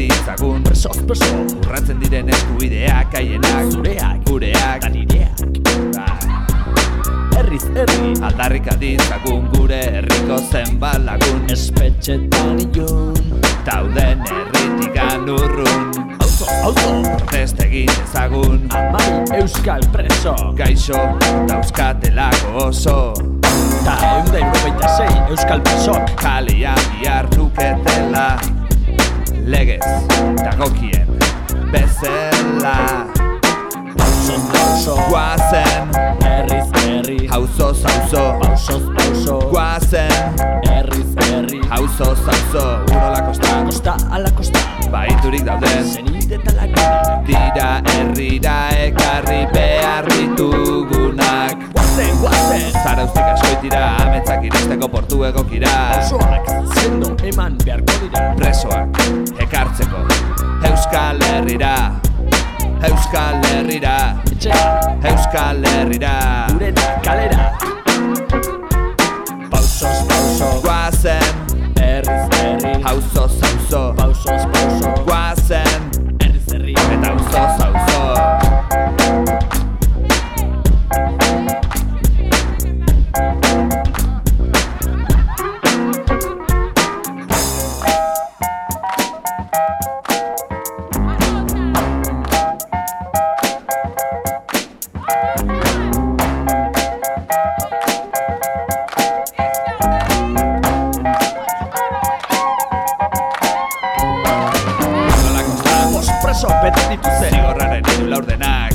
Aditzagun Presoz, preso Urratzen diren eskubideak Haienak, Zureak. gureak. Danireak Herriz, herri Aldarrik aditzagun gure herriko zenbat lagun. Espetxetan ilun Tauden herritikan urrun Auzo, auzo. Proteste egin ezagun Amai euskal preso. Gaixo dauzkatelako oso Ta eunda zei euskal presok Kalian bihar Legez dagokien. Bezala. Pausoz, pauso. Guazen Herriz, herri hauzoz hauzo Pausoz, pauso. Guazen Herriz, herri hauzoz hauzo Urola kostan Kosta ala kosta Baiturik dauden Zenide talagunak Dira herrira ekarri behar ditugunak. Guazen, guazen Zarauztik askoitira ametzak iristeko portu egokira. Osoak zendo eman beharko dira. Presoak ekartzeko Euskal Herrira. Euskal Herrira. Etxera, Euskal Herrira. Gurera, kalera. Pausoz, pauso Guazen Herriz, herri. Hauzoz hauzo bete dituzen Zigorraren hiru laurdenak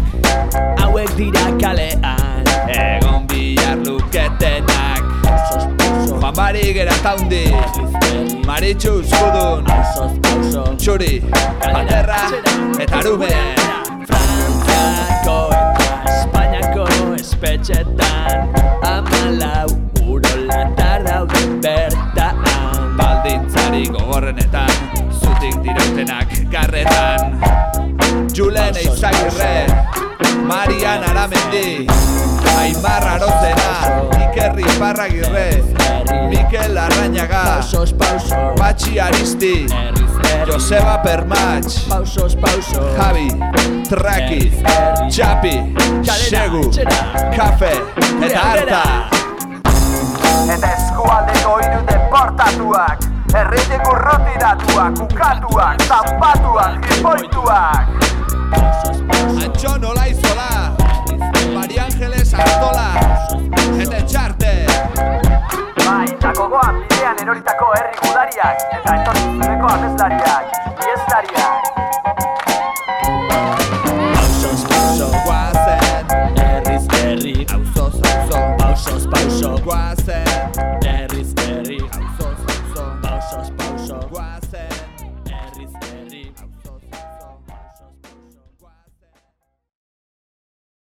Hauek dira kalean Egon bihar luketenak. Juan Gerataundi Herriz, herri Maritxu pauso Txuri Panterra eta Arume. Frantziako eta Espainiako espetxetan Amalau urolatar daude bertan. Baldintzari gogorrenetan Zutik dirautenak garretan Julen Eizagirre Marian Aramendi Aimar Arozena Ikerri Parragirre Mikel Arrañaga Pausos, pauso Patxi Aristi Joseba Permach Pausos, pauso Javi Traki Txapi Segu Kafe eta Arta. Eta eskualdeko hiru deportatuak Herritik urrutiratuak, ukatuak, zanpatuak, jipoituak Antxo nola izola Mari Angeles Artola Eta etxarte Bai, tako goaz bidean eroritako herri gudariak Eta etorkizuneko ameslariak, biestariak Pausos, pauso, guazen Herriz, herri Pausos, pauso, pausos, pauso, guazen